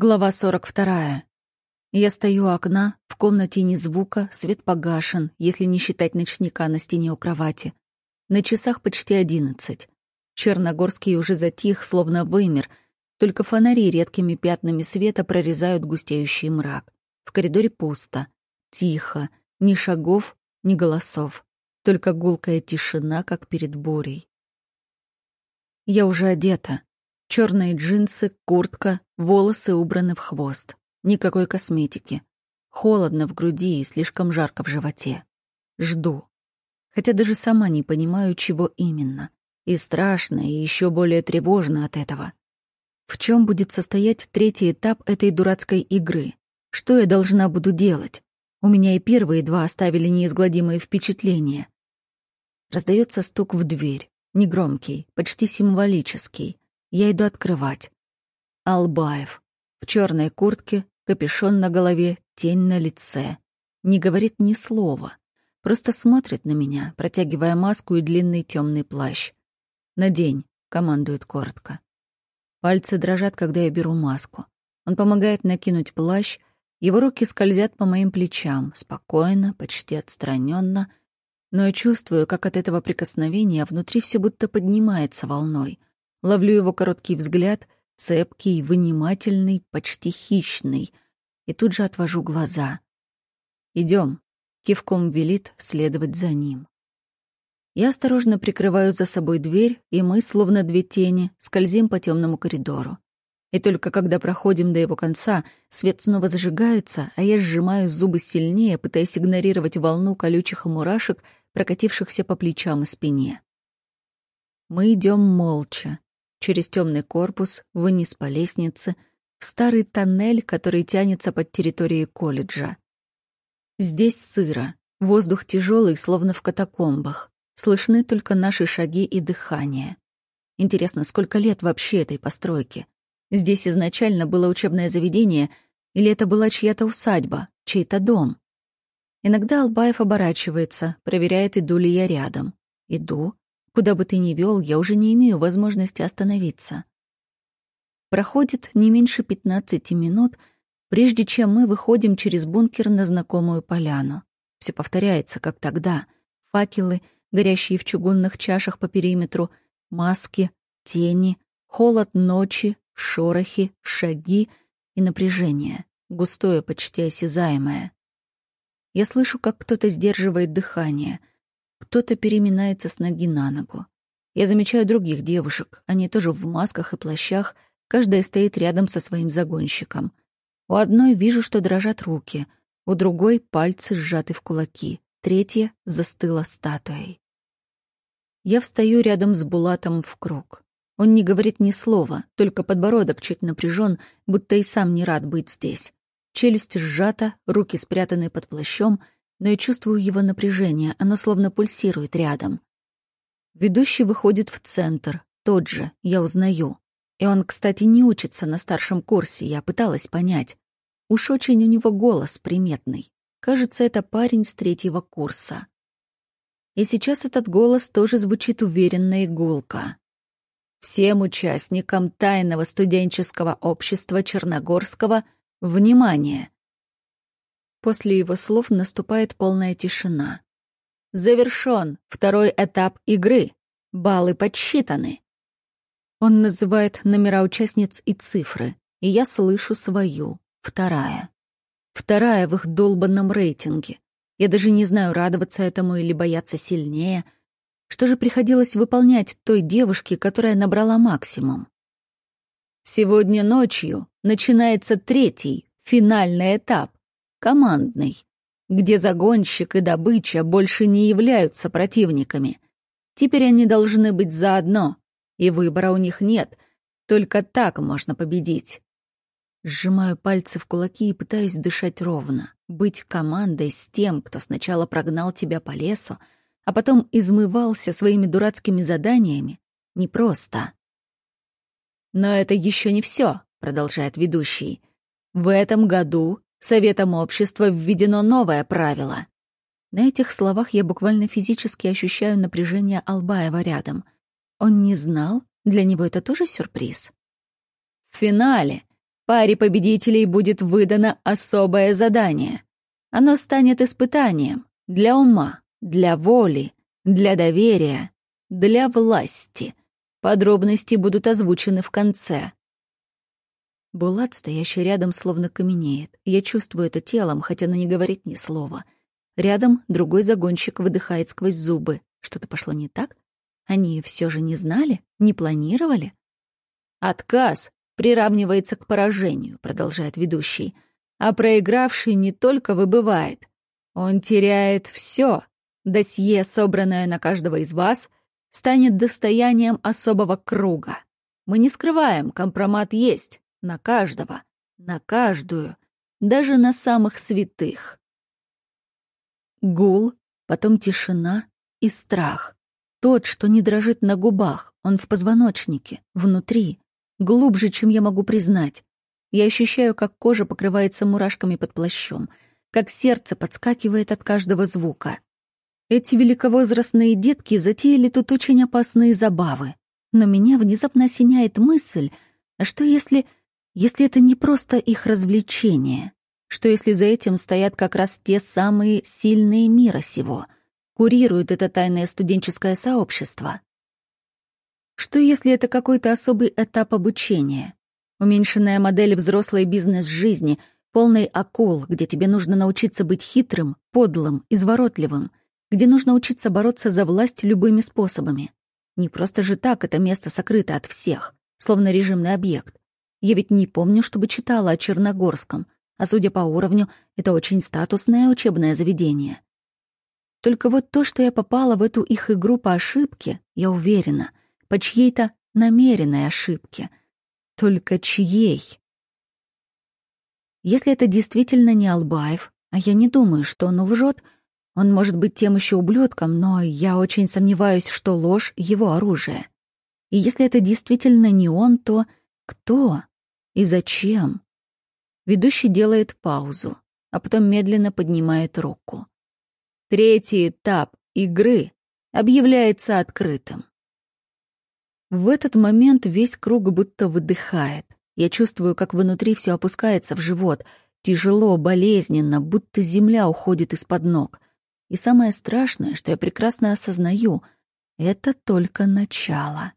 Глава 42. Я стою у окна, в комнате ни звука, свет погашен, если не считать ночника на стене у кровати. На часах почти одиннадцать. Черногорский уже затих, словно вымер, только фонари редкими пятнами света прорезают густеющий мрак. В коридоре пусто, тихо, ни шагов, ни голосов, только гулкая тишина, как перед бурей. Я уже одета, Черные джинсы, куртка, волосы убраны в хвост. Никакой косметики. Холодно в груди и слишком жарко в животе. Жду. Хотя даже сама не понимаю, чего именно. И страшно, и еще более тревожно от этого. В чем будет состоять третий этап этой дурацкой игры? Что я должна буду делать? У меня и первые два оставили неизгладимые впечатления. Раздается стук в дверь. Негромкий, почти символический. Я иду открывать. Албаев. В черной куртке, капюшон на голове, тень на лице. Не говорит ни слова. Просто смотрит на меня, протягивая маску и длинный темный плащ. «Надень», — командует коротко. Пальцы дрожат, когда я беру маску. Он помогает накинуть плащ, его руки скользят по моим плечам, спокойно, почти отстраненно, но я чувствую, как от этого прикосновения внутри все будто поднимается волной — Ловлю его короткий взгляд, цепкий, вынимательный, почти хищный, и тут же отвожу глаза. Идем. кивком велит следовать за ним. Я осторожно прикрываю за собой дверь, и мы, словно две тени, скользим по темному коридору. И только когда проходим до его конца, свет снова зажигается, а я сжимаю зубы сильнее, пытаясь игнорировать волну колючих мурашек, прокатившихся по плечам и спине. Мы идем молча, через темный корпус, вниз по лестнице, в старый тоннель, который тянется под территорией колледжа. Здесь сыро, воздух тяжелый, словно в катакомбах. Слышны только наши шаги и дыхание. Интересно, сколько лет вообще этой постройке? Здесь изначально было учебное заведение, или это была чья-то усадьба, чей-то дом? Иногда Албаев оборачивается, проверяет, иду ли я рядом. Иду, Куда бы ты ни вел, я уже не имею возможности остановиться. Проходит не меньше 15 минут, прежде чем мы выходим через бункер на знакомую поляну. Все повторяется, как тогда. Факелы, горящие в чугунных чашах по периметру, маски, тени, холод ночи, шорохи, шаги и напряжение, густое, почти осязаемое. Я слышу, как кто-то сдерживает дыхание — кто-то переминается с ноги на ногу. Я замечаю других девушек. Они тоже в масках и плащах. Каждая стоит рядом со своим загонщиком. У одной вижу, что дрожат руки. У другой пальцы сжаты в кулаки. Третья застыла статуей. Я встаю рядом с Булатом в круг. Он не говорит ни слова, только подбородок чуть напряжен, будто и сам не рад быть здесь. Челюсть сжата, руки спрятаны под плащом — но я чувствую его напряжение, оно словно пульсирует рядом. Ведущий выходит в центр, тот же, я узнаю. И он, кстати, не учится на старшем курсе, я пыталась понять. Уж очень у него голос приметный. Кажется, это парень с третьего курса. И сейчас этот голос тоже звучит уверенно и гулко. Всем участникам тайного студенческого общества Черногорского внимание! После его слов наступает полная тишина. Завершен второй этап игры. Баллы подсчитаны. Он называет номера участниц и цифры, и я слышу свою, вторая. Вторая в их долбанном рейтинге. Я даже не знаю, радоваться этому или бояться сильнее. Что же приходилось выполнять той девушке, которая набрала максимум? Сегодня ночью начинается третий, финальный этап командный, где загонщик и добыча больше не являются противниками. Теперь они должны быть заодно, и выбора у них нет, только так можно победить. Сжимаю пальцы в кулаки и пытаюсь дышать ровно. Быть командой с тем, кто сначала прогнал тебя по лесу, а потом измывался своими дурацкими заданиями, непросто. «Но это еще не все», — продолжает ведущий. «В этом году Советом общества введено новое правило. На этих словах я буквально физически ощущаю напряжение Албаева рядом. Он не знал? Для него это тоже сюрприз? В финале Паре победителей будет выдано особое задание. Оно станет испытанием для ума, для воли, для доверия, для власти. Подробности будут озвучены в конце. Булат, стоящий рядом, словно каменеет. Я чувствую это телом, хотя оно не говорит ни слова. Рядом другой загонщик выдыхает сквозь зубы. Что-то пошло не так? Они все же не знали? Не планировали? Отказ приравнивается к поражению, продолжает ведущий. А проигравший не только выбывает. Он теряет все. Досье, собранное на каждого из вас, станет достоянием особого круга. Мы не скрываем, компромат есть. На каждого. На каждую. Даже на самых святых. Гул, потом тишина и страх. Тот, что не дрожит на губах, он в позвоночнике, внутри, глубже, чем я могу признать. Я ощущаю, как кожа покрывается мурашками под плащом, как сердце подскакивает от каждого звука. Эти великовозрастные детки затеяли тут очень опасные забавы. Но меня внезапно осеняет мысль, а что если... если это не просто их развлечение? Что если за этим стоят как раз те самые сильные мира сего — курирует это тайное студенческое сообщество? Что если это какой-то особый этап обучения? Уменьшенная модель взрослой бизнес-жизни, полный акул, где тебе нужно научиться быть хитрым, подлым, изворотливым, где нужно учиться бороться за власть любыми способами. Не просто же так это место сокрыто от всех, словно режимный объект. Я ведь не помню, чтобы читала о Черногорском, а судя по уровню, это очень статусное учебное заведение. Только вот то, что я попала в эту их игру по ошибке, я уверена, по чьей-то намеренной ошибке. Только чьей? Если это действительно не Албаев, а я не думаю, что он лжет, он может быть тем еще ублюдком, но я очень сомневаюсь, что ложь — его оружие. И если это действительно не он, то кто и зачем? Ведущий делает паузу, а потом медленно поднимает руку. Третий этап игры объявляется открытым. В этот момент весь круг будто выдыхает. Я чувствую, как внутри все опускается в живот, тяжело, болезненно, будто земля уходит из-под ног. И самое страшное, что я прекрасно осознаю, это только начало.